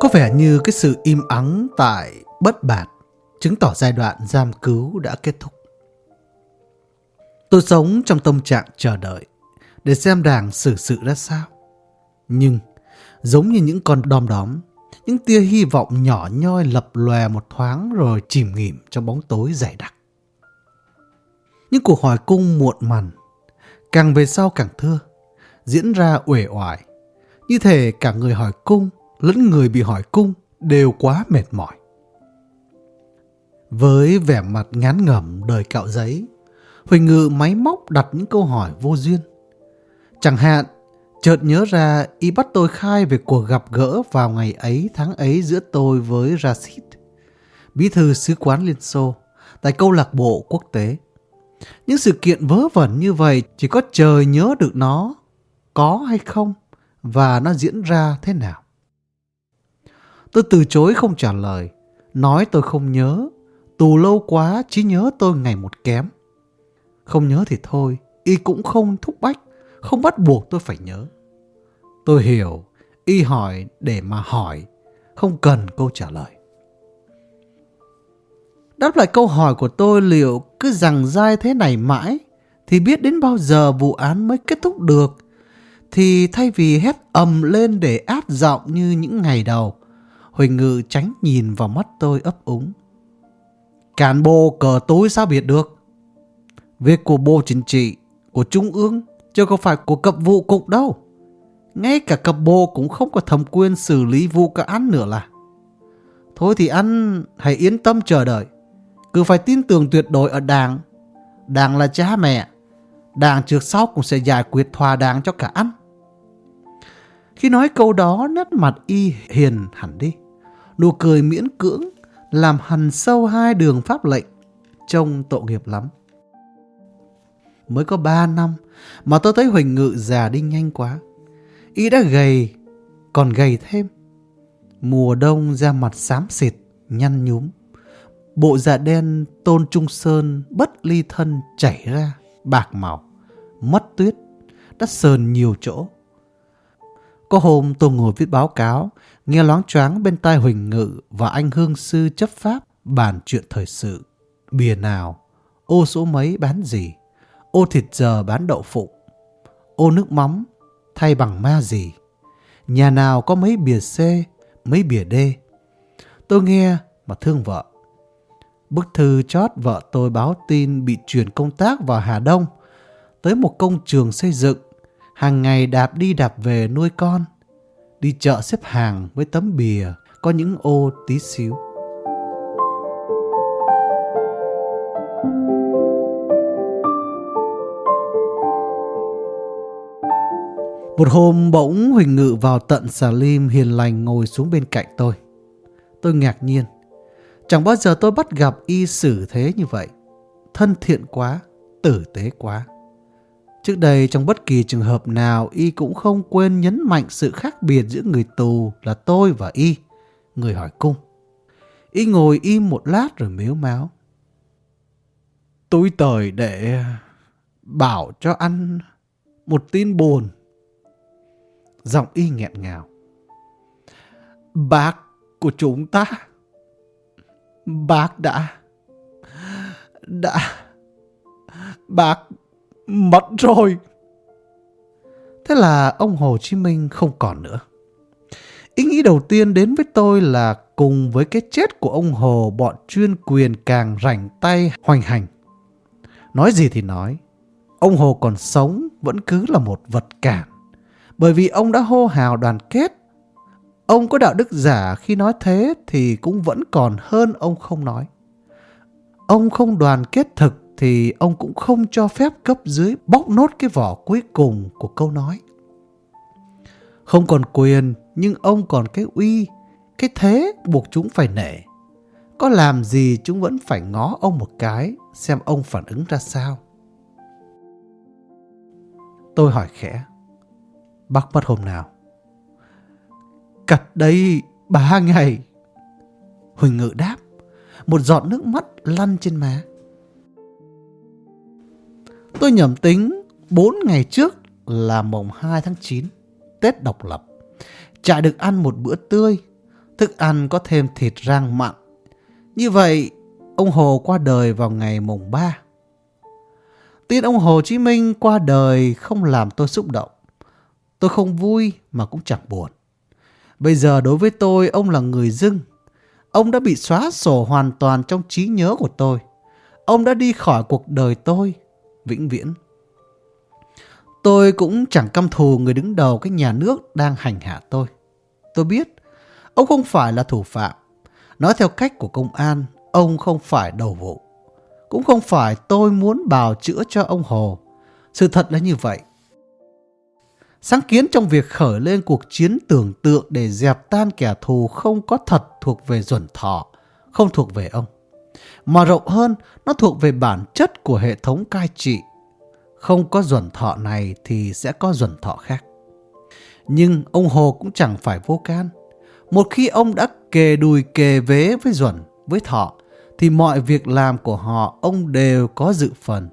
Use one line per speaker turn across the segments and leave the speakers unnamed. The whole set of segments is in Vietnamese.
Có vẻ như cái sự im ắng tại bất bạt chứng tỏ giai đoạn giam cứu đã kết thúc. Tôi sống trong tâm trạng chờ đợi để xem đảng xử sự ra sao. Nhưng, giống như những con đom đóm, những tia hy vọng nhỏ nhoi lập lòe một thoáng rồi chìm nghỉm trong bóng tối dày đặc. Những cuộc hỏi cung muộn mằn càng về sau càng thưa, diễn ra uể oải. Như thể cả người hỏi cung lẫn người bị hỏi cung đều quá mệt mỏi. Với vẻ mặt ngán ngẩm đời cạo giấy, Huỳnh Ngự máy móc đặt những câu hỏi vô duyên. Chẳng hạn, chợt nhớ ra y bắt tôi khai về cuộc gặp gỡ vào ngày ấy tháng ấy giữa tôi với Rashid, bí thư sứ quán Liên Xô, tại câu lạc bộ quốc tế. Những sự kiện vớ vẩn như vậy chỉ có trời nhớ được nó có hay không và nó diễn ra thế nào. Tôi từ chối không trả lời, nói tôi không nhớ, tù lâu quá trí nhớ tôi ngày một kém. Không nhớ thì thôi, y cũng không thúc bách, không bắt buộc tôi phải nhớ. Tôi hiểu, y hỏi để mà hỏi, không cần câu trả lời. Đáp lại câu hỏi của tôi liệu cứ rằng dai thế này mãi thì biết đến bao giờ vụ án mới kết thúc được. Thì thay vì hét ầm lên để át giọng như những ngày đầu, Huỳnh Ngự tránh nhìn vào mắt tôi ấp úng. Cán bộ cờ tối sao biết được? Việc của Bộ Chính trị, của Trung ương, chứ không phải của cập vụ cục đâu. Ngay cả cập bộ cũng không có thẩm quyền xử lý vụ cả án nữa là. Thôi thì anh hãy yên tâm chờ đợi. Cứ phải tin tưởng tuyệt đối ở đảng. Đảng là cha mẹ. Đảng trước sau cũng sẽ giải quyết thỏa đáng cho cả anh. Khi nói câu đó, nét mặt y hiền hẳn đi. Nụ cười miễn cưỡng, làm hằn sâu hai đường pháp lệnh. Trông tội nghiệp lắm. Mới có ba năm mà tôi thấy Huỳnh Ngự già đi nhanh quá. Y đã gầy, còn gầy thêm. Mùa đông da mặt xám xịt, nhăn nhúm. Bộ dạ đen tôn trung sơn bất ly thân chảy ra, bạc màu, mất tuyết, đã sờn nhiều chỗ. Có hôm tôi ngồi viết báo cáo, nghe loáng choáng bên tai Huỳnh Ngự và anh Hương Sư chấp pháp bàn chuyện thời sự. Bìa nào, ô số mấy bán gì, ô thịt giờ bán đậu phụ, ô nước mắm thay bằng ma gì. Nhà nào có mấy bìa C, mấy bìa D. Tôi nghe mà thương vợ. Bức thư chót vợ tôi báo tin bị chuyển công tác vào Hà Đông tới một công trường xây dựng hàng ngày đạp đi đạp về nuôi con, đi chợ xếp hàng với tấm bìa có những ô tí xíu. Một hôm bỗng Huỳnh Ngự vào tận xà lim hiền lành ngồi xuống bên cạnh tôi. Tôi ngạc nhiên. Chẳng bao giờ tôi bắt gặp y xử thế như vậy. Thân thiện quá, tử tế quá. Trước đây trong bất kỳ trường hợp nào y cũng không quên nhấn mạnh sự khác biệt giữa người tù là tôi và y, người hỏi cung. Y ngồi im một lát rồi miếu máu. Tôi tới để bảo cho anh một tin buồn. Giọng y nghẹn ngào. Bác của chúng ta, bác đã, đã, bác Mất rồi. Thế là ông Hồ Chí Minh không còn nữa. Ý nghĩ đầu tiên đến với tôi là cùng với cái chết của ông Hồ bọn chuyên quyền càng rảnh tay hoành hành. Nói gì thì nói, ông Hồ còn sống vẫn cứ là một vật cản. Bởi vì ông đã hô hào đoàn kết. Ông có đạo đức giả khi nói thế thì cũng vẫn còn hơn ông không nói. Ông không đoàn kết thực thì ông cũng không cho phép cấp dưới bóc nốt cái vỏ cuối cùng của câu nói. Không còn quyền, nhưng ông còn cái uy, cái thế buộc chúng phải nể. Có làm gì chúng vẫn phải ngó ông một cái, xem ông phản ứng ra sao. Tôi hỏi khẽ, bác mất hôm nào? Cặt đây ba ngày. Huỳnh Ngự đáp, một giọt nước mắt lăn trên má. Tôi nhầm tính 4 ngày trước là mùng 2 tháng 9, Tết độc lập. chạy được ăn một bữa tươi, thức ăn có thêm thịt rang mặn. Như vậy, ông Hồ qua đời vào ngày mùng 3. Tin ông Hồ Chí Minh qua đời không làm tôi xúc động. Tôi không vui mà cũng chẳng buồn. Bây giờ đối với tôi, ông là người dưng. Ông đã bị xóa sổ hoàn toàn trong trí nhớ của tôi. Ông đã đi khỏi cuộc đời tôi, vĩnh viễn. Tôi cũng chẳng căm thù người đứng đầu cái nhà nước đang hành hạ tôi. Tôi biết, ông không phải là thủ phạm. Nói theo cách của công an, ông không phải đầu vụ. Cũng không phải tôi muốn bào chữa cho ông Hồ. Sự thật là như vậy. Sáng kiến trong việc khởi lên cuộc chiến tưởng tượng để dẹp tan kẻ thù không có thật thuộc về duẩn thọ, không thuộc về ông. Mà rộng hơn, nó thuộc về bản chất của hệ thống cai trị. Không có duẩn thọ này thì sẽ có duẩn thọ khác. Nhưng ông Hồ cũng chẳng phải vô can. Một khi ông đã kề đùi kề vế với duẩn, với thọ, thì mọi việc làm của họ ông đều có dự phần,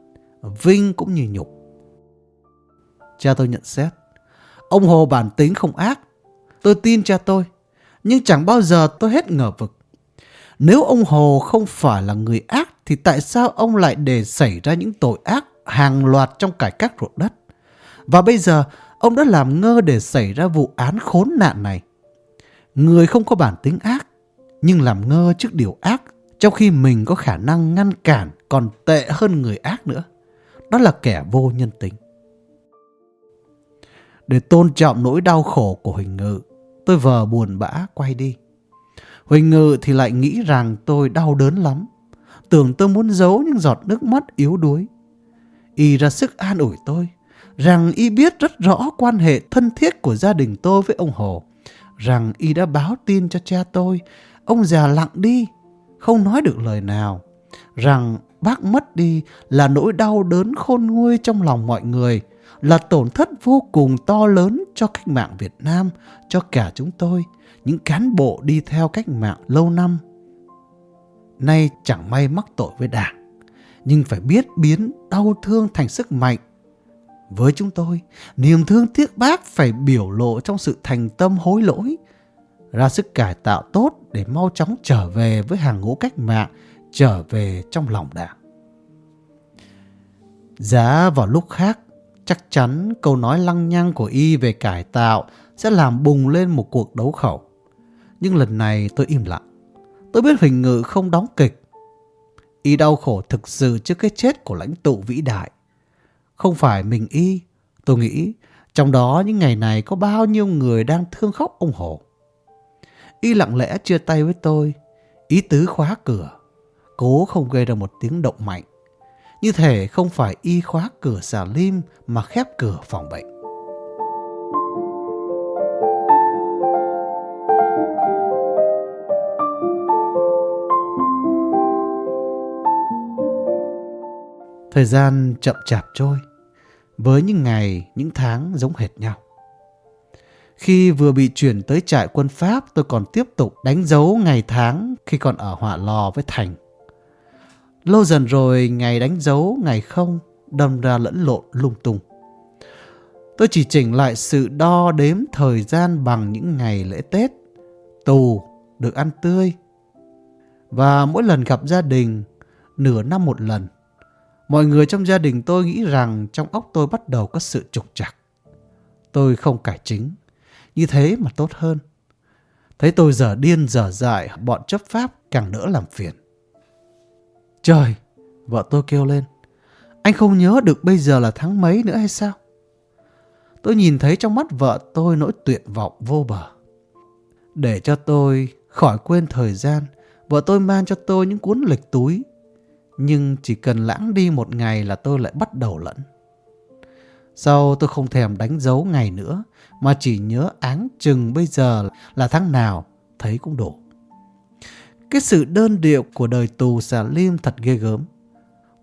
vinh cũng như nhục. Cha tôi nhận xét, ông Hồ bản tính không ác, tôi tin cha tôi, nhưng chẳng bao giờ tôi hết ngờ vực. Nếu ông Hồ không phải là người ác thì tại sao ông lại để xảy ra những tội ác hàng loạt trong cải cách ruộng đất? Và bây giờ ông đã làm ngơ để xảy ra vụ án khốn nạn này. Người không có bản tính ác, nhưng làm ngơ trước điều ác trong khi mình có khả năng ngăn cản còn tệ hơn người ác nữa. Đó là kẻ vô nhân tính. Để tôn trọng nỗi đau khổ của Huỳnh Ngự, tôi vờ buồn bã quay đi. Huỳnh Ngự thì lại nghĩ rằng tôi đau đớn lắm. Tưởng tôi muốn giấu những giọt nước mắt yếu đuối. Y ra sức an ủi tôi, rằng Y biết rất rõ quan hệ thân thiết của gia đình tôi với ông Hồ, rằng Y đã báo tin cho cha tôi, ông già lặng đi, không nói được lời nào, rằng bác mất đi là nỗi đau đớn khôn nguôi trong lòng mọi người, là tổn thất vô cùng to lớn cho cách mạng Việt Nam, cho cả chúng tôi, những cán bộ đi theo cách mạng lâu năm. Nay chẳng may mắc tội với đảng, nhưng phải biết biến đau thương thành sức mạnh. Với chúng tôi, niềm thương tiếc bác phải biểu lộ trong sự thành tâm hối lỗi, ra sức cải tạo tốt để mau chóng trở về với hàng ngũ cách mạng, trở về trong lòng đảng. Giá vào lúc khác, chắc chắn câu nói lăng nhăng của y về cải tạo sẽ làm bùng lên một cuộc đấu khẩu. Nhưng lần này tôi im lặng. Tôi biết Huỳnh Ngự không đóng kịch. Y đau khổ thực sự trước cái chết của lãnh tụ vĩ đại. Không phải mình Y, tôi nghĩ trong đó những ngày này có bao nhiêu người đang thương khóc ông Hổ. Y lặng lẽ chia tay với tôi, ý tứ khóa cửa, cố không gây ra một tiếng động mạnh. Như thể không phải y khóa cửa xà lim mà khép cửa phòng bệnh. Thời gian chậm chạp trôi, với những ngày, những tháng giống hệt nhau. Khi vừa bị chuyển tới trại quân Pháp, tôi còn tiếp tục đánh dấu ngày tháng khi còn ở họa Lò với Thành. Lâu dần rồi, ngày đánh dấu, ngày không, đâm ra lẫn lộn lung tung. Tôi chỉ chỉnh lại sự đo đếm thời gian bằng những ngày lễ Tết, tù, được ăn tươi. Và mỗi lần gặp gia đình, nửa năm một lần, mọi người trong gia đình tôi nghĩ rằng trong óc tôi bắt đầu có sự trục trặc. Tôi không cải chính, như thế mà tốt hơn. Thấy tôi giờ điên giờ dại, bọn chấp pháp càng đỡ làm phiền. Trời, vợ tôi kêu lên. Anh không nhớ được bây giờ là tháng mấy nữa hay sao? Tôi nhìn thấy trong mắt vợ tôi nỗi tuyệt vọng vô bờ. Để cho tôi khỏi quên thời gian, vợ tôi mang cho tôi những cuốn lịch túi. Nhưng chỉ cần lãng đi một ngày là tôi lại bắt đầu lẫn. Sau tôi không thèm đánh dấu ngày nữa, mà chỉ nhớ áng chừng bây giờ là tháng nào, thấy cũng đủ. Cái sự đơn điệu của đời tù xà lim thật ghê gớm.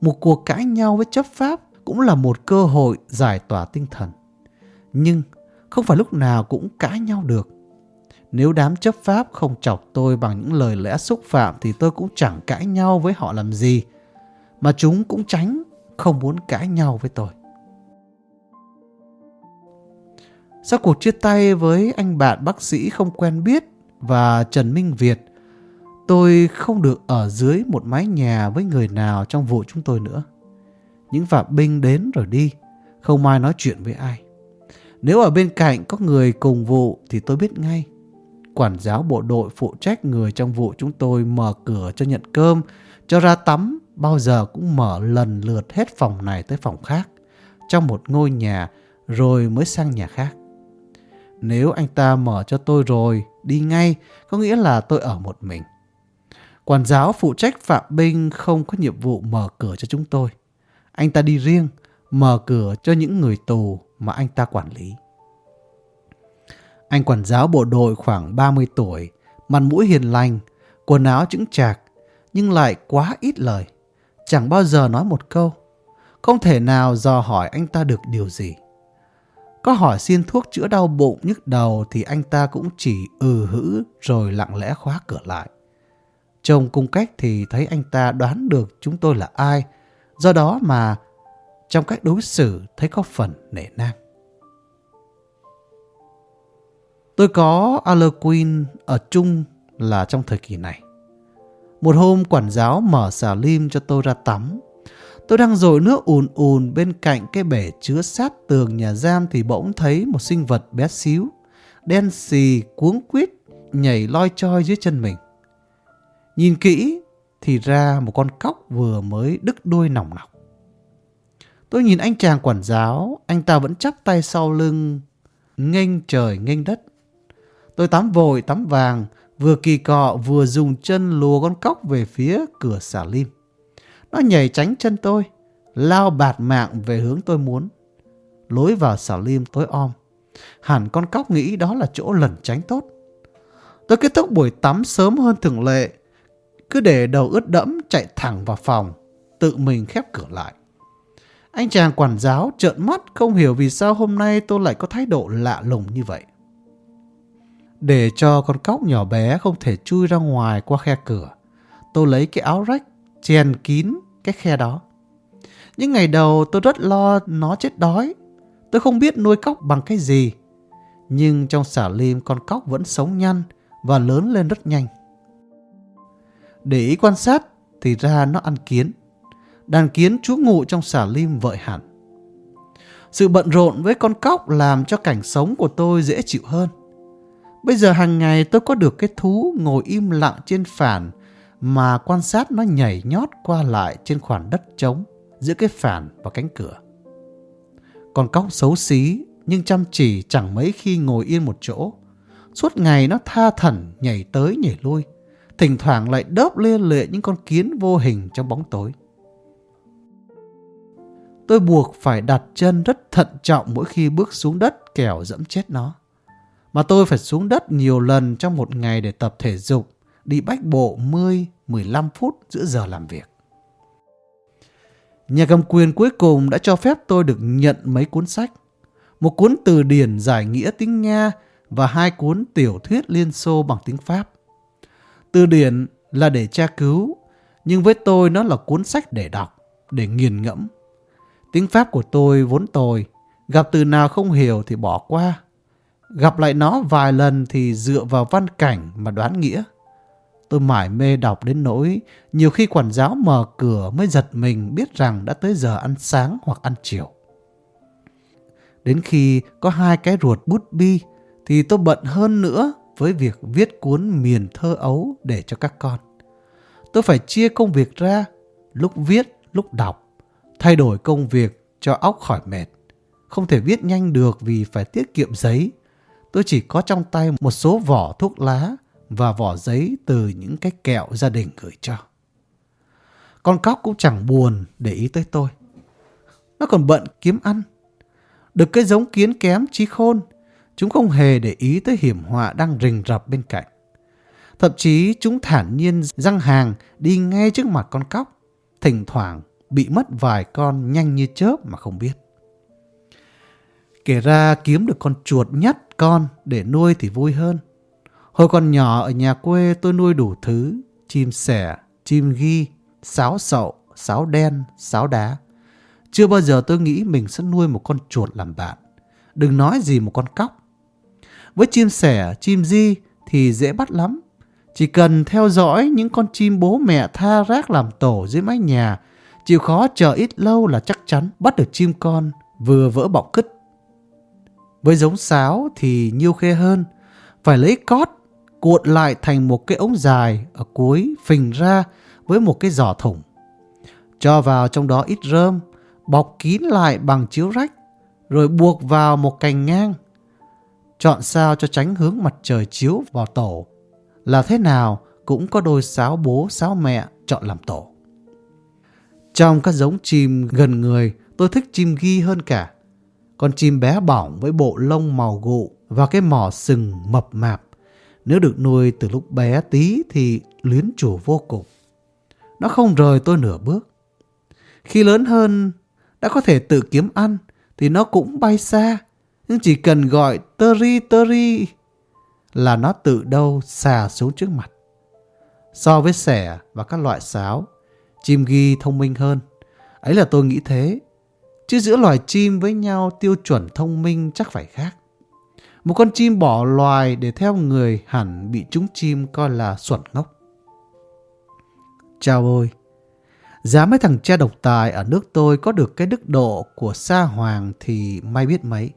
Một cuộc cãi nhau với chấp pháp cũng là một cơ hội giải tỏa tinh thần. Nhưng không phải lúc nào cũng cãi nhau được. Nếu đám chấp pháp không chọc tôi bằng những lời lẽ xúc phạm thì tôi cũng chẳng cãi nhau với họ làm gì. Mà chúng cũng tránh không muốn cãi nhau với tôi. Sau cuộc chia tay với anh bạn bác sĩ không quen biết và Trần Minh Việt, tôi không được ở dưới một mái nhà với người nào trong vụ chúng tôi nữa. Những phạm binh đến rồi đi, không ai nói chuyện với ai. Nếu ở bên cạnh có người cùng vụ thì tôi biết ngay. Quản giáo bộ đội phụ trách người trong vụ chúng tôi mở cửa cho nhận cơm, cho ra tắm, bao giờ cũng mở lần lượt hết phòng này tới phòng khác, trong một ngôi nhà rồi mới sang nhà khác. Nếu anh ta mở cho tôi rồi, đi ngay, có nghĩa là tôi ở một mình. Quản giáo phụ trách phạm binh không có nhiệm vụ mở cửa cho chúng tôi. Anh ta đi riêng, mở cửa cho những người tù mà anh ta quản lý. Anh quản giáo bộ đội khoảng 30 tuổi, mặt mũi hiền lành, quần áo chững chạc, nhưng lại quá ít lời. Chẳng bao giờ nói một câu. Không thể nào dò hỏi anh ta được điều gì. Có hỏi xin thuốc chữa đau bụng nhức đầu thì anh ta cũng chỉ ừ hữ rồi lặng lẽ khóa cửa lại. Trông cung cách thì thấy anh ta đoán được chúng tôi là ai. Do đó mà trong cách đối xử thấy có phần nể nang. Tôi có Allerquin ở chung là trong thời kỳ này. Một hôm quản giáo mở xà lim cho tôi ra tắm. Tôi đang dội nước ùn ùn bên cạnh cái bể chứa sát tường nhà giam thì bỗng thấy một sinh vật bé xíu, đen xì, cuống quýt, nhảy loi choi dưới chân mình. Nhìn kỹ thì ra một con cóc vừa mới đứt đuôi nòng nọc. Tôi nhìn anh chàng quản giáo, anh ta vẫn chắp tay sau lưng, nghênh trời nghênh đất. Tôi tắm vội tắm vàng, vừa kỳ cọ vừa dùng chân lùa con cóc về phía cửa xà lim. Nó nhảy tránh chân tôi, lao bạt mạng về hướng tôi muốn. Lối vào xà lim tối om. Hẳn con cóc nghĩ đó là chỗ lẩn tránh tốt. Tôi kết thúc buổi tắm sớm hơn thường lệ. Cứ để đầu ướt đẫm chạy thẳng vào phòng, tự mình khép cửa lại. Anh chàng quản giáo trợn mắt không hiểu vì sao hôm nay tôi lại có thái độ lạ lùng như vậy. Để cho con cóc nhỏ bé không thể chui ra ngoài qua khe cửa, tôi lấy cái áo rách chèn kín cái khe đó. Những ngày đầu tôi rất lo nó chết đói. Tôi không biết nuôi cóc bằng cái gì. Nhưng trong xả lim con cóc vẫn sống nhanh và lớn lên rất nhanh. Để ý quan sát thì ra nó ăn kiến. Đàn kiến trú ngụ trong xả lim vợi hẳn. Sự bận rộn với con cóc làm cho cảnh sống của tôi dễ chịu hơn. Bây giờ hàng ngày tôi có được cái thú ngồi im lặng trên phản mà quan sát nó nhảy nhót qua lại trên khoảng đất trống giữa cái phản và cánh cửa. Con cóc xấu xí nhưng chăm chỉ chẳng mấy khi ngồi yên một chỗ. Suốt ngày nó tha thẩn nhảy tới nhảy lui, thỉnh thoảng lại đớp liên lệ những con kiến vô hình trong bóng tối. Tôi buộc phải đặt chân rất thận trọng mỗi khi bước xuống đất kẻo dẫm chết nó. Mà tôi phải xuống đất nhiều lần trong một ngày để tập thể dục, đi bách bộ 10-15 phút giữa giờ làm việc. Nhà cầm quyền cuối cùng đã cho phép tôi được nhận mấy cuốn sách. Một cuốn từ điển giải nghĩa tiếng Nga và hai cuốn tiểu thuyết Liên Xô bằng tiếng Pháp. Từ điển là để tra cứu, nhưng với tôi nó là cuốn sách để đọc, để nghiền ngẫm. Tiếng Pháp của tôi vốn tồi, gặp từ nào không hiểu thì bỏ qua. Gặp lại nó vài lần thì dựa vào văn cảnh mà đoán nghĩa. Tôi mải mê đọc đến nỗi nhiều khi quản giáo mở cửa mới giật mình biết rằng đã tới giờ ăn sáng hoặc ăn chiều. Đến khi có hai cái ruột bút bi thì tôi bận hơn nữa với việc viết cuốn miền thơ ấu để cho các con. Tôi phải chia công việc ra, lúc viết, lúc đọc, thay đổi công việc cho óc khỏi mệt. Không thể viết nhanh được vì phải tiết kiệm giấy. Tôi chỉ có trong tay một số vỏ thuốc lá và vỏ giấy từ những cái kẹo gia đình gửi cho. Con cóc cũng chẳng buồn để ý tới tôi. Nó còn bận kiếm ăn. Được cái giống kiến kém trí khôn, chúng không hề để ý tới hiểm họa đang rình rập bên cạnh. Thậm chí chúng thản nhiên răng hàng đi ngay trước mặt con cóc, thỉnh thoảng bị mất vài con nhanh như chớp mà không biết. Kể ra kiếm được con chuột nhất con để nuôi thì vui hơn. Hồi còn nhỏ ở nhà quê tôi nuôi đủ thứ, chim sẻ, chim ghi, sáo sậu, sáo đen, sáo đá. Chưa bao giờ tôi nghĩ mình sẽ nuôi một con chuột làm bạn. đừng nói gì một con cóc. Với chim sẻ, chim di thì dễ bắt lắm. Chỉ cần theo dõi những con chim bố mẹ tha rác làm tổ dưới mái nhà, chịu khó chờ ít lâu là chắc chắn bắt được chim con vừa vỡ bọc cứt. Với giống sáo thì nhiều khê hơn, phải lấy cót cuộn lại thành một cái ống dài ở cuối phình ra với một cái giỏ thủng. Cho vào trong đó ít rơm, bọc kín lại bằng chiếu rách, rồi buộc vào một cành ngang. Chọn sao cho tránh hướng mặt trời chiếu vào tổ. Là thế nào cũng có đôi sáo bố sáo mẹ chọn làm tổ. Trong các giống chim gần người, tôi thích chim ghi hơn cả. Con chim bé bỏng với bộ lông màu gụ và cái mỏ sừng mập mạp. Nếu được nuôi từ lúc bé tí thì luyến chủ vô cùng. Nó không rời tôi nửa bước. Khi lớn hơn, đã có thể tự kiếm ăn, thì nó cũng bay xa. Nhưng chỉ cần gọi teri teri là nó tự đâu xà xuống trước mặt. So với sẻ và các loại sáo, chim ghi thông minh hơn. Ấy là tôi nghĩ thế. Chứ giữa loài chim với nhau tiêu chuẩn thông minh chắc phải khác. Một con chim bỏ loài để theo người hẳn bị chúng chim coi là xuẩn ngốc. Chào ôi! Giá mấy thằng cha độc tài ở nước tôi có được cái đức độ của sa hoàng thì may biết mấy.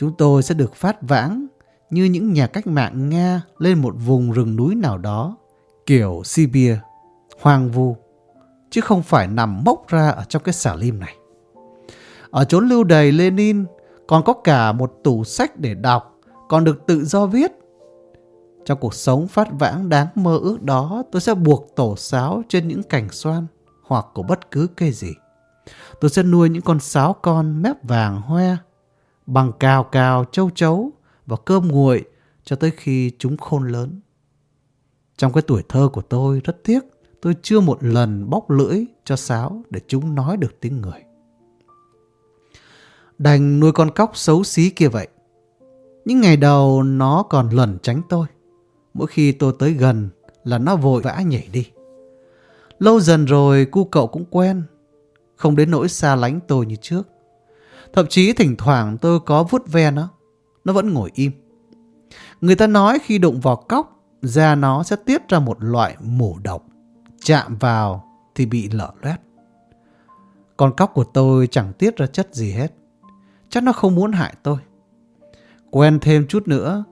Chúng tôi sẽ được phát vãng như những nhà cách mạng Nga lên một vùng rừng núi nào đó, kiểu Sibia, hoang vu, chứ không phải nằm mốc ra ở trong cái xà lim này. Ở chốn lưu đầy Lenin còn có cả một tủ sách để đọc, còn được tự do viết. Trong cuộc sống phát vãng đáng mơ ước đó, tôi sẽ buộc tổ sáo trên những cành xoan hoặc của bất cứ cây gì. Tôi sẽ nuôi những con sáo con mép vàng hoe, bằng cào cào châu chấu và cơm nguội cho tới khi chúng khôn lớn. Trong cái tuổi thơ của tôi rất tiếc tôi chưa một lần bóc lưỡi cho sáo để chúng nói được tiếng người. Đành nuôi con cóc xấu xí kia vậy. Những ngày đầu nó còn lần tránh tôi. Mỗi khi tôi tới gần là nó vội vã nhảy đi. Lâu dần rồi cu cậu cũng quen, không đến nỗi xa lánh tôi như trước. Thậm chí thỉnh thoảng tôi có vuốt ve nó, nó vẫn ngồi im. Người ta nói khi đụng vào cóc, da nó sẽ tiết ra một loại mủ độc. Chạm vào thì bị lở loét. Con cóc của tôi chẳng tiết ra chất gì hết. Chắc nó không muốn hại tôi. Quen thêm chút nữa,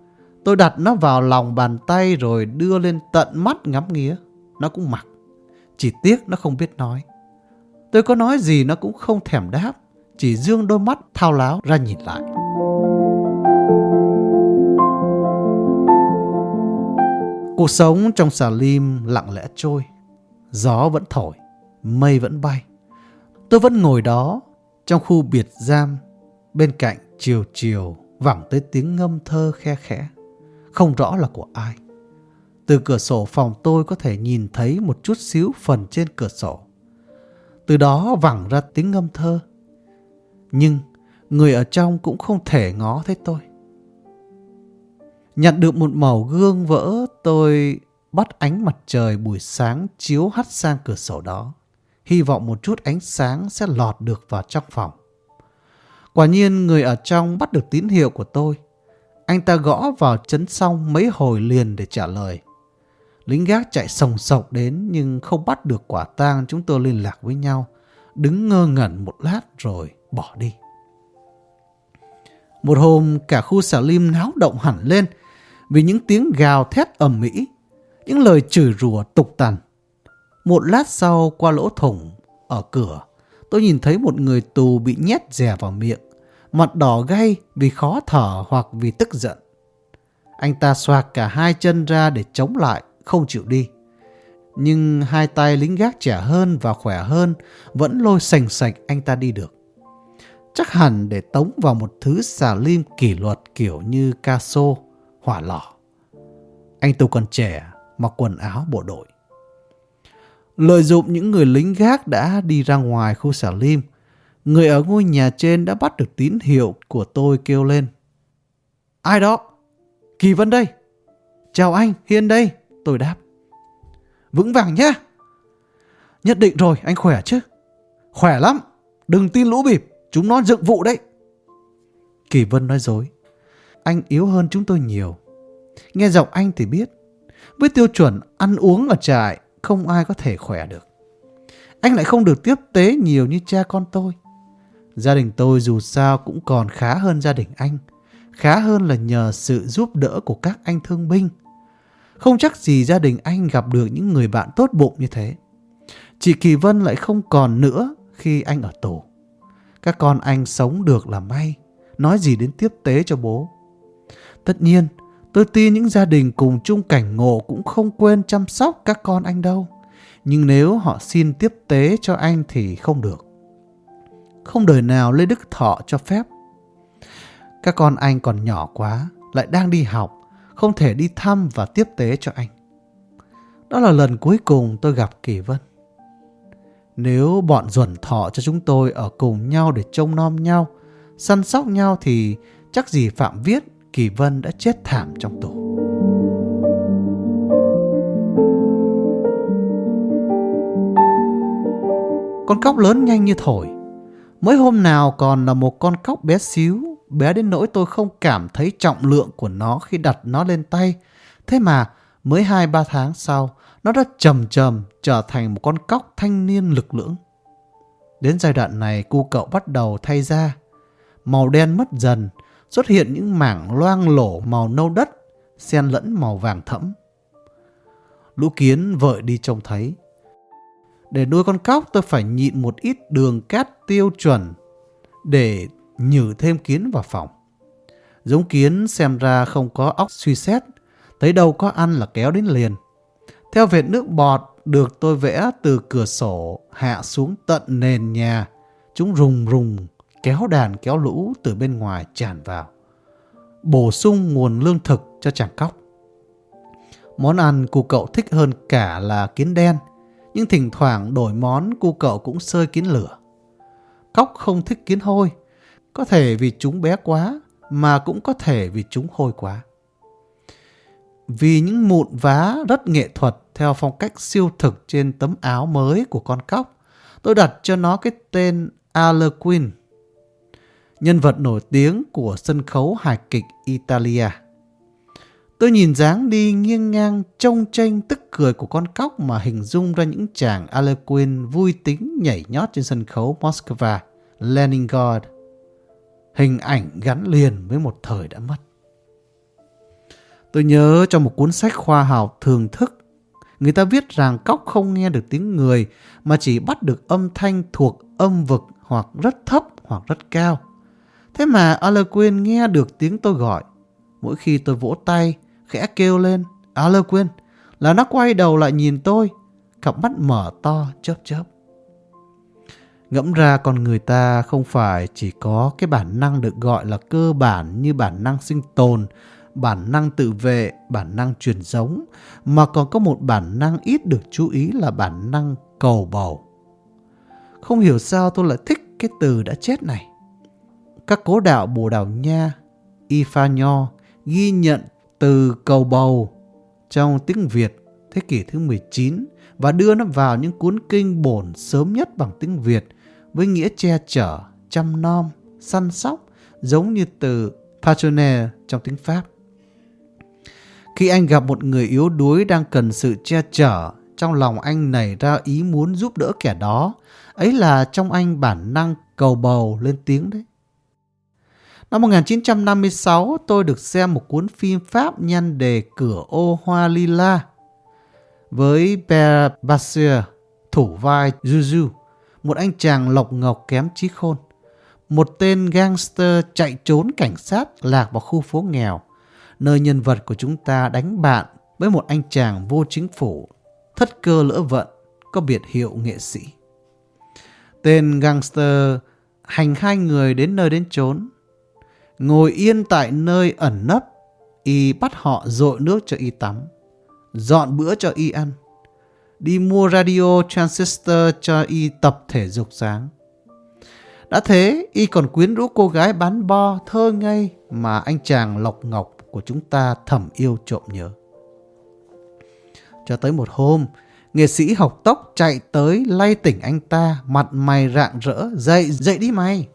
tôi đặt nó vào lòng bàn tay rồi đưa lên tận mắt ngắm nghía. Nó cũng mặc. Chỉ tiếc nó không biết nói. Tôi có nói gì nó cũng không thèm đáp, chỉ dương đôi mắt thao láo ra nhìn lại. Cuộc sống trong xà lim lặng lẽ trôi. Gió vẫn thổi, mây vẫn bay. Tôi vẫn ngồi đó trong khu biệt giam bên cạnh chiều chiều vẳng tới tiếng ngâm thơ khe khẽ. Không rõ là của ai. Từ cửa sổ phòng tôi có thể nhìn thấy một chút xíu phần trên cửa sổ. Từ đó vẳng ra tiếng ngâm thơ. Nhưng người ở trong cũng không thể ngó thấy tôi. Nhặt được một màu gương vỡ, tôi bắt ánh mặt trời buổi sáng chiếu hắt sang cửa sổ đó. Hy vọng một chút ánh sáng sẽ lọt được vào trong phòng. Quả nhiên người ở trong bắt được tín hiệu của tôi. Anh ta gõ vào chấn xong mấy hồi liền để trả lời. Lính gác chạy sồng sọc đến nhưng không bắt được quả tang chúng tôi liên lạc với nhau. Đứng ngơ ngẩn một lát rồi bỏ đi. Một hôm cả khu xà lim náo động hẳn lên vì những tiếng gào thét ầm ĩ, những lời chửi rủa tục tằn. Một lát sau qua lỗ thủng ở cửa, tôi nhìn thấy một người tù bị nhét dè vào miệng, mặt đỏ gay vì khó thở hoặc vì tức giận. Anh ta xoạc cả hai chân ra để chống lại không chịu đi. Nhưng hai tay lính gác trẻ hơn và khỏe hơn vẫn lôi sành sạch anh ta đi được. Chắc hẳn để tống vào một thứ xà lim kỷ luật kiểu như ca sô, hỏa lò. Anh tôi còn trẻ, mặc quần áo bộ đội. Lợi dụng những người lính gác đã đi ra ngoài khu xà lim, người ở ngôi nhà trên đã bắt được tín hiệu của tôi kêu lên. Ai đó? Kỳ Vân đây. Chào anh, Hiên đây. Tôi đáp. Vững vàng nhá. Nhất định rồi, anh khỏe chứ? Khỏe lắm. Đừng tin lũ bịp, chúng nó dựng vụ đấy. Kỳ Vân nói dối. Anh yếu hơn chúng tôi nhiều. Nghe giọng anh thì biết. Với tiêu chuẩn ăn uống ở trại, không ai có thể khỏe được. Anh lại không được tiếp tế nhiều như cha con tôi. Gia đình tôi dù sao cũng còn khá hơn gia đình anh. Khá hơn là nhờ sự giúp đỡ của các anh thương binh. Không chắc gì gia đình anh gặp được những người bạn tốt bụng như thế. Chị Kỳ Vân lại không còn nữa khi anh ở tù. Các con anh sống được là may, nói gì đến tiếp tế cho bố. Tất nhiên, tôi tin những gia đình cùng chung cảnh ngộ cũng không quên chăm sóc các con anh đâu. Nhưng nếu họ xin tiếp tế cho anh thì không được. Không đời nào Lê Đức Thọ cho phép. Các con anh còn nhỏ quá, lại đang đi học, không thể đi thăm và tiếp tế cho anh. Đó là lần cuối cùng tôi gặp Kỳ Vân. Nếu bọn duẩn thọ cho chúng tôi ở cùng nhau để trông nom nhau, săn sóc nhau thì chắc gì Phạm Viết, Kỳ Vân đã chết thảm trong tù. Con cóc lớn nhanh như thổi. Mới hôm nào còn là một con cóc bé xíu, bé đến nỗi tôi không cảm thấy trọng lượng của nó khi đặt nó lên tay. Thế mà mới 2-3 tháng sau, nó đã chầm chầm trở thành một con cóc thanh niên lực lưỡng. Đến giai đoạn này cu cậu bắt đầu thay da. Màu đen mất dần, xuất hiện những mảng loang lổ màu nâu đất, xen lẫn màu vàng thẫm. Lũ kiến vợi đi trông thấy. Để nuôi con cóc tôi phải nhịn một ít đường cát tiêu chuẩn để nhử thêm kiến vào phòng. Giống kiến xem ra không có óc suy xét, thấy đâu có ăn là kéo đến liền. Theo vệt nước bọt được tôi vẽ từ cửa sổ hạ xuống tận nền nhà. Chúng rùng rùng, kéo đàn kéo lũ từ bên ngoài tràn vào. Bổ sung nguồn lương thực cho chàng cóc. Món ăn cu cậu thích hơn cả là kiến đen, nhưng thỉnh thoảng đổi món cu cậu cũng sơi kiến lửa. Cóc không thích kiến hôi, có thể vì chúng bé quá, mà cũng có thể vì chúng hôi quá. Vì những mụn vá rất nghệ thuật theo phong cách siêu thực trên tấm áo mới của con cóc, tôi đặt cho nó cái tên Arlequin, nhân vật nổi tiếng của sân khấu hài kịch Italia. Tôi nhìn dáng đi nghiêng ngang trông tranh tức cười của con cóc mà hình dung ra những chàng Arlequin vui tính nhảy nhót trên sân khấu Moscow, Leningrad. Hình ảnh gắn liền với một thời đã mất. Tôi nhớ trong một cuốn sách khoa học thường thức, người ta viết rằng cóc không nghe được tiếng người mà chỉ bắt được âm thanh thuộc âm vực hoặc rất thấp hoặc rất cao. Thế mà Arlequin nghe được tiếng tôi gọi. Mỗi khi tôi vỗ tay, khẽ kêu lên, Arlequin, là nó quay đầu lại nhìn tôi, cặp mắt mở to chớp chớp. Ngẫm ra con người ta không phải chỉ có cái bản năng được gọi là cơ bản như bản năng sinh tồn bản năng tự vệ, bản năng truyền giống, mà còn có một bản năng ít được chú ý là bản năng cầu bầu. Không hiểu sao tôi lại thích cái từ đã chết này. Các cố đạo Bồ Đào Nha, Y Pha Nho ghi nhận từ cầu bầu trong tiếng Việt thế kỷ thứ 19 và đưa nó vào những cuốn kinh bổn sớm nhất bằng tiếng Việt với nghĩa che chở, chăm nom, săn sóc giống như từ patronner trong tiếng Pháp. Khi anh gặp một người yếu đuối đang cần sự che chở, trong lòng anh nảy ra ý muốn giúp đỡ kẻ đó. Ấy là trong anh bản năng cầu bầu lên tiếng đấy. Năm 1956, tôi được xem một cuốn phim Pháp nhân đề Cửa ô hoa lila với Pierre Bassier, thủ vai Juju, một anh chàng lộc ngọc kém trí khôn. Một tên gangster chạy trốn cảnh sát lạc vào khu phố nghèo nơi nhân vật của chúng ta đánh bạn với một anh chàng vô chính phủ, thất cơ lỡ vận, có biệt hiệu nghệ sĩ. Tên gangster hành hai người đến nơi đến chốn. Ngồi yên tại nơi ẩn nấp, y bắt họ dội nước cho y tắm, dọn bữa cho y ăn, đi mua radio transistor cho y tập thể dục sáng. Đã thế, y còn quyến rũ cô gái bán bo thơ ngây mà anh chàng lộc ngọc của chúng ta thầm yêu trộm nhớ. Cho tới một hôm, nghệ sĩ học tóc chạy tới lay tỉnh anh ta, mặt mày rạng rỡ, dậy, dậy đi mày.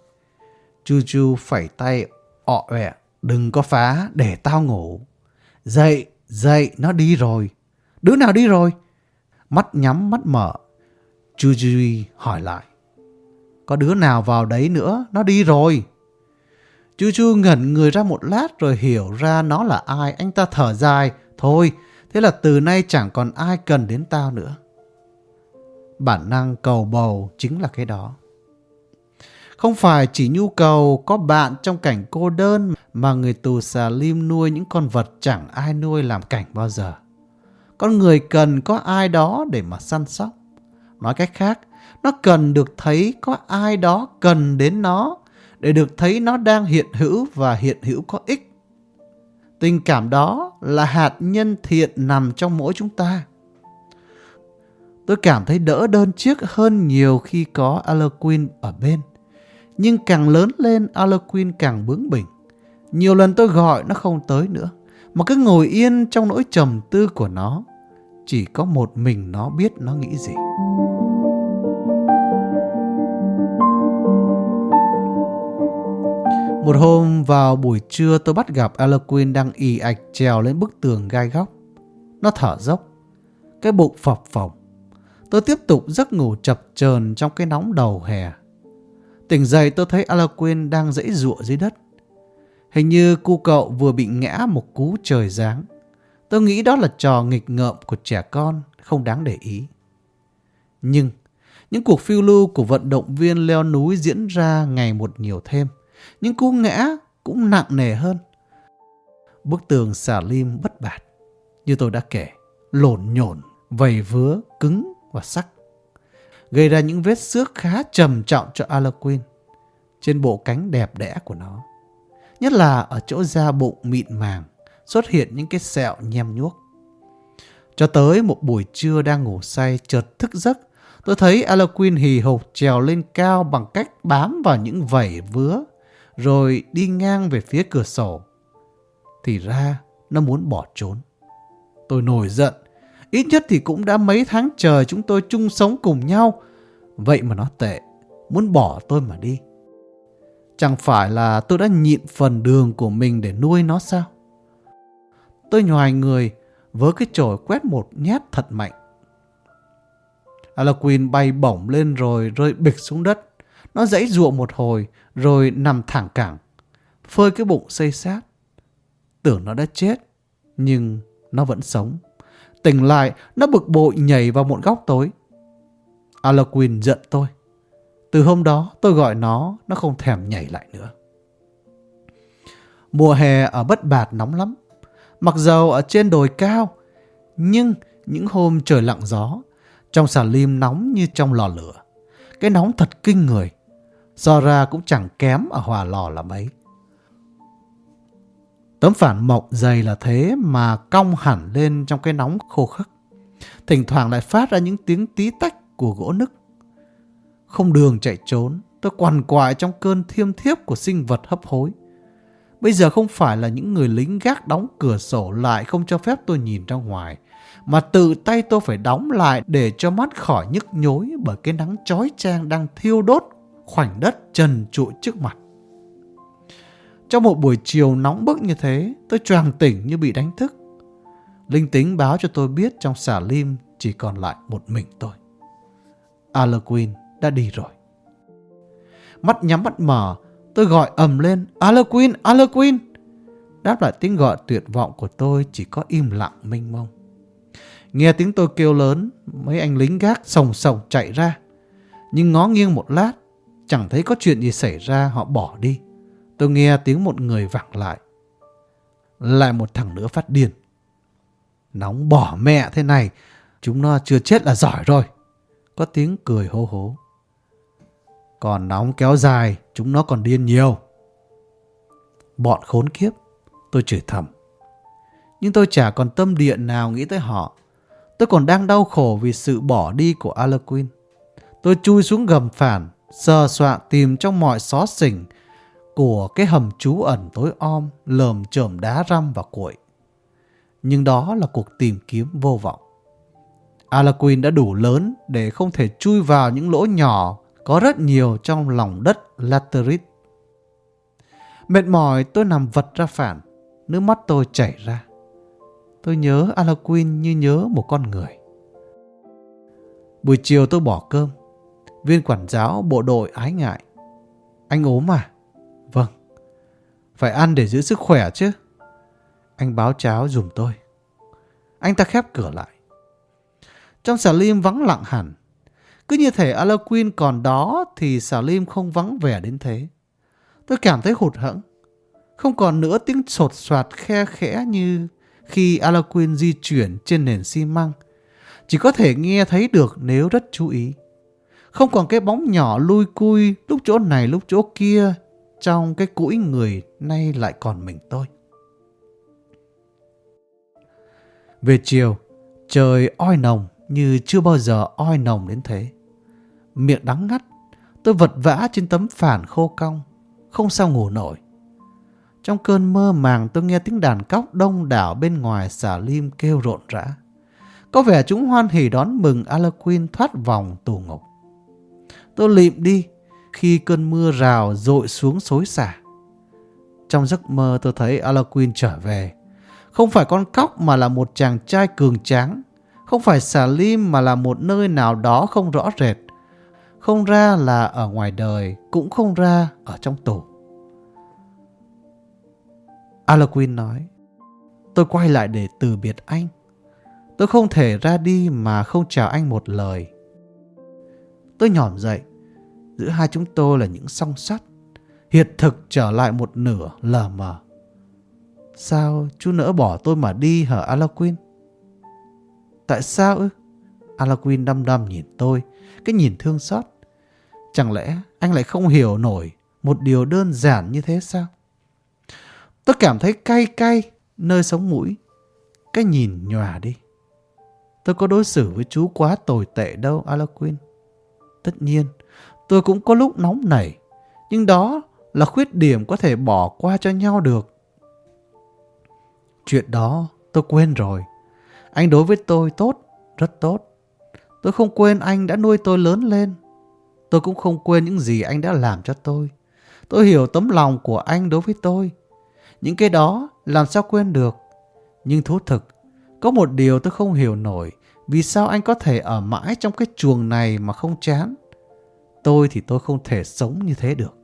Chu Chu phẩy tay ọ ẹ, đừng có phá để tao ngủ. Dậy, dậy, nó đi rồi. Đứa nào đi rồi? Mắt nhắm mắt mở. Chu chu hỏi lại. Có đứa nào vào đấy nữa, nó đi rồi. Chu Chu ngẩn người ra một lát rồi hiểu ra nó là ai. Anh ta thở dài. Thôi, thế là từ nay chẳng còn ai cần đến tao nữa. Bản năng cầu bầu chính là cái đó. Không phải chỉ nhu cầu có bạn trong cảnh cô đơn mà người tù xà lim nuôi những con vật chẳng ai nuôi làm cảnh bao giờ. Con người cần có ai đó để mà săn sóc. Nói cách khác, nó cần được thấy có ai đó cần đến nó để được thấy nó đang hiện hữu và hiện hữu có ích. Tình cảm đó là hạt nhân thiện nằm trong mỗi chúng ta. Tôi cảm thấy đỡ đơn chiếc hơn nhiều khi có Aloquin ở bên. Nhưng càng lớn lên, Aloquin càng bướng bỉnh. Nhiều lần tôi gọi nó không tới nữa, mà cứ ngồi yên trong nỗi trầm tư của nó. Chỉ có một mình nó biết nó nghĩ gì. Một hôm vào buổi trưa tôi bắt gặp Eloquin đang ì ạch trèo lên bức tường gai góc. Nó thở dốc. Cái bụng phập phồng. Tôi tiếp tục giấc ngủ chập chờn trong cái nóng đầu hè. Tỉnh dậy tôi thấy Eloquin đang dãy ruộng dưới đất. Hình như cu cậu vừa bị ngã một cú trời giáng. Tôi nghĩ đó là trò nghịch ngợm của trẻ con, không đáng để ý. Nhưng, những cuộc phiêu lưu của vận động viên leo núi diễn ra ngày một nhiều thêm. Những cú ngã cũng nặng nề hơn. Bức tường xà lim bất bạt, như tôi đã kể, lộn nhổn, vầy vứa, cứng và sắc. Gây ra những vết xước khá trầm trọng cho Alaquin trên bộ cánh đẹp đẽ của nó. Nhất là ở chỗ da bụng mịn màng xuất hiện những cái sẹo nhem nhuốc. Cho tới một buổi trưa đang ngủ say chợt thức giấc, tôi thấy Alaquin hì hục trèo lên cao bằng cách bám vào những vảy vứa, rồi đi ngang về phía cửa sổ. Thì ra nó muốn bỏ trốn. Tôi nổi giận, ít nhất thì cũng đã mấy tháng trời chúng tôi chung sống cùng nhau. Vậy mà nó tệ, muốn bỏ tôi mà đi. Chẳng phải là tôi đã nhịn phần đường của mình để nuôi nó sao? Tôi nhòi người với cái chổi quét một nhát thật mạnh. Alaquin bay bổng lên rồi rơi bịch xuống đất. Nó dãy ruộng một hồi rồi nằm thẳng cẳng, phơi cái bụng xây sát. Tưởng nó đã chết, nhưng nó vẫn sống. Tỉnh lại, nó bực bội nhảy vào một góc tối. Alaquin giận tôi. Từ hôm đó tôi gọi nó, nó không thèm nhảy lại nữa. Mùa hè ở Bất Bạt nóng lắm. Mặc dầu ở trên đồi cao, nhưng những hôm trời lặng gió, trong xà lim nóng như trong lò lửa. Cái nóng thật kinh người, do ra cũng chẳng kém ở hòa lò là mấy. Tấm phản mộc dày là thế mà cong hẳn lên trong cái nóng khô khắc. Thỉnh thoảng lại phát ra những tiếng tí tách của gỗ nức. Không đường chạy trốn, tôi quằn quại trong cơn thiêm thiếp của sinh vật hấp hối. Bây giờ không phải là những người lính gác đóng cửa sổ lại không cho phép tôi nhìn ra ngoài, mà tự tay tôi phải đóng lại để cho mắt khỏi nhức nhối bởi cái nắng chói chang đang thiêu đốt khoảnh đất trần trụi trước mặt. Trong một buổi chiều nóng bức như thế, tôi choàng tỉnh như bị đánh thức. Linh tính báo cho tôi biết trong xà lim chỉ còn lại một mình tôi. Alaquin đã đi rồi. Mắt nhắm mắt mở, tôi gọi ầm lên, Alaquin, Alaquin. Đáp lại tiếng gọi tuyệt vọng của tôi chỉ có im lặng mênh mông. Nghe tiếng tôi kêu lớn, mấy anh lính gác sồng sồng chạy ra. Nhưng ngó nghiêng một lát, chẳng thấy có chuyện gì xảy ra, họ bỏ đi. Tôi nghe tiếng một người vẳng lại. Lại một thằng nữa phát điên. Nóng bỏ mẹ thế này, chúng nó chưa chết là giỏi rồi. Có tiếng cười hô hố. Còn nóng kéo dài, chúng nó còn điên nhiều. Bọn khốn kiếp, tôi chửi thầm. Nhưng tôi chả còn tâm điện nào nghĩ tới họ. Tôi còn đang đau khổ vì sự bỏ đi của Alaquin. Tôi chui xuống gầm phản, sờ soạn tìm trong mọi xó xỉnh của cái hầm trú ẩn tối om, lờm chởm đá răm và cuội. Nhưng đó là cuộc tìm kiếm vô vọng. Alaquin đã đủ lớn để không thể chui vào những lỗ nhỏ có rất nhiều trong lòng đất Laterit. Mệt mỏi tôi nằm vật ra phản, nước mắt tôi chảy ra. Tôi nhớ Alaquin như nhớ một con người. Buổi chiều tôi bỏ cơm. Viên quản giáo bộ đội ái ngại. Anh ốm à? Vâng. Phải ăn để giữ sức khỏe chứ. Anh báo cháo dùm tôi. Anh ta khép cửa lại. Trong xà lim vắng lặng hẳn. Cứ như thể Alaquin còn đó thì xà lim không vắng vẻ đến thế. Tôi cảm thấy hụt hẫng. Không còn nữa tiếng sột soạt khe khẽ như khi Alaquin di chuyển trên nền xi măng. Chỉ có thể nghe thấy được nếu rất chú ý. Không còn cái bóng nhỏ lui cui lúc chỗ này lúc chỗ kia trong cái cũi người nay lại còn mình tôi. Về chiều, trời oi nồng như chưa bao giờ oi nồng đến thế. Miệng đắng ngắt, tôi vật vã trên tấm phản khô cong, không sao ngủ nổi. Trong cơn mơ màng tôi nghe tiếng đàn cóc đông đảo bên ngoài xà lim kêu rộn rã. Có vẻ chúng hoan hỉ đón mừng Alaquin thoát vòng tù ngục. Tôi lịm đi khi cơn mưa rào rội xuống xối xả. Trong giấc mơ tôi thấy Alaquin trở về. Không phải con cóc mà là một chàng trai cường tráng. Không phải xà lim mà là một nơi nào đó không rõ rệt. Không ra là ở ngoài đời, cũng không ra ở trong tủ Alaquin nói, tôi quay lại để từ biệt anh. Tôi không thể ra đi mà không chào anh một lời. Tôi nhỏm dậy, giữa hai chúng tôi là những song sắt, hiện thực trở lại một nửa lờ mờ. Sao chú nỡ bỏ tôi mà đi hả Alaquin? Tại sao ư? Alaquin đăm đăm nhìn tôi, cái nhìn thương xót. Chẳng lẽ anh lại không hiểu nổi một điều đơn giản như thế sao? Tôi cảm thấy cay cay nơi sống mũi. Cái nhìn nhòa đi. Tôi có đối xử với chú quá tồi tệ đâu, Alaquin. Tất nhiên, tôi cũng có lúc nóng nảy. Nhưng đó là khuyết điểm có thể bỏ qua cho nhau được. Chuyện đó tôi quên rồi. Anh đối với tôi tốt, rất tốt. Tôi không quên anh đã nuôi tôi lớn lên. Tôi cũng không quên những gì anh đã làm cho tôi. Tôi hiểu tấm lòng của anh đối với tôi. Những cái đó làm sao quên được. Nhưng thú thực, có một điều tôi không hiểu nổi. Vì sao anh có thể ở mãi trong cái chuồng này mà không chán? Tôi thì tôi không thể sống như thế được.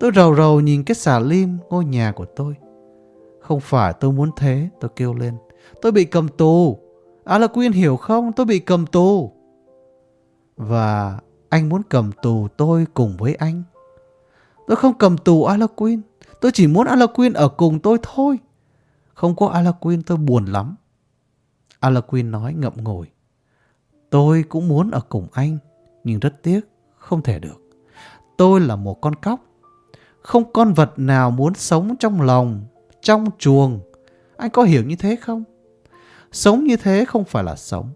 Tôi rầu rầu nhìn cái xà lim ngôi nhà của tôi. Không phải tôi muốn thế, tôi kêu lên. Tôi bị cầm tù. Alaquin hiểu không? Tôi bị cầm tù. Và anh muốn cầm tù tôi cùng với anh. Tôi không cầm tù Alaquin. Tôi chỉ muốn Alaquin ở cùng tôi thôi. Không có Alaquin tôi buồn lắm. Alaquin nói ngậm ngùi. Tôi cũng muốn ở cùng anh, nhưng rất tiếc, không thể được. Tôi là một con cóc. Không con vật nào muốn sống trong lòng, trong chuồng. Anh có hiểu như thế không? Sống như thế không phải là sống.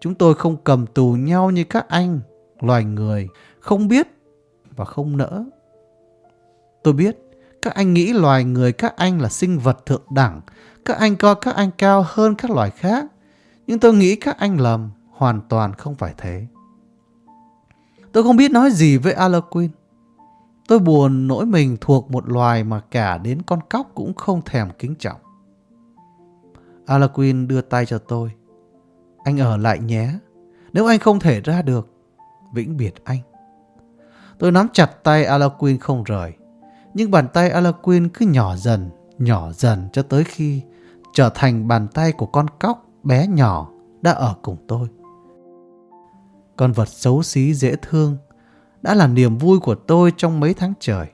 Chúng tôi không cầm tù nhau như các anh, loài người, không biết và không nỡ. Tôi biết các anh nghĩ loài người các anh là sinh vật thượng đẳng. Các anh coi các anh cao hơn các loài khác. Nhưng tôi nghĩ các anh lầm. Hoàn toàn không phải thế. Tôi không biết nói gì với Alaquin. Tôi buồn nỗi mình thuộc một loài mà cả đến con cóc cũng không thèm kính trọng. Alaquin đưa tay cho tôi. Anh ở lại nhé. Nếu anh không thể ra được, vĩnh biệt anh. Tôi nắm chặt tay Alaquin không rời nhưng bàn tay Alaquin cứ nhỏ dần, nhỏ dần cho tới khi trở thành bàn tay của con cóc bé nhỏ đã ở cùng tôi. Con vật xấu xí dễ thương đã là niềm vui của tôi trong mấy tháng trời.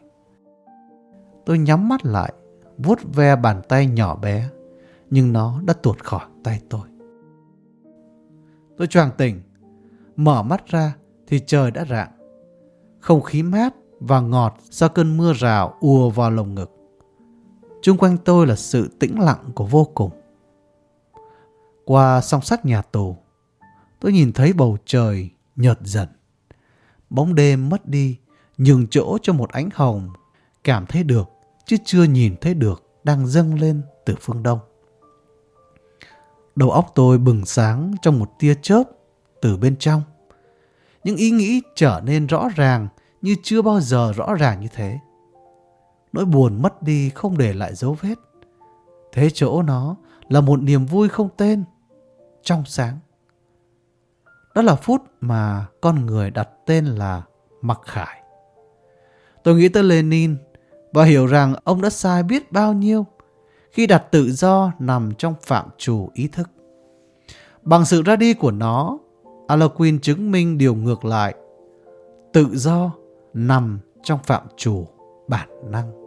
Tôi nhắm mắt lại, vuốt ve bàn tay nhỏ bé, nhưng nó đã tuột khỏi tay tôi. Tôi choàng tỉnh, mở mắt ra thì trời đã rạng. Không khí mát và ngọt do cơn mưa rào ùa vào lồng ngực. Chung quanh tôi là sự tĩnh lặng của vô cùng. Qua song sắt nhà tù, tôi nhìn thấy bầu trời nhợt dần. Bóng đêm mất đi, nhường chỗ cho một ánh hồng, cảm thấy được chứ chưa nhìn thấy được đang dâng lên từ phương đông. Đầu óc tôi bừng sáng trong một tia chớp từ bên trong. Những ý nghĩ trở nên rõ ràng như chưa bao giờ rõ ràng như thế nỗi buồn mất đi không để lại dấu vết. Thế chỗ nó là một niềm vui không tên, trong sáng. Đó là phút mà con người đặt tên là Mặc Khải. Tôi nghĩ tới Lenin và hiểu rằng ông đã sai biết bao nhiêu khi đặt tự do nằm trong phạm trù ý thức. Bằng sự ra đi của nó, Aloquin chứng minh điều ngược lại. Tự do nằm trong phạm trù bản năng.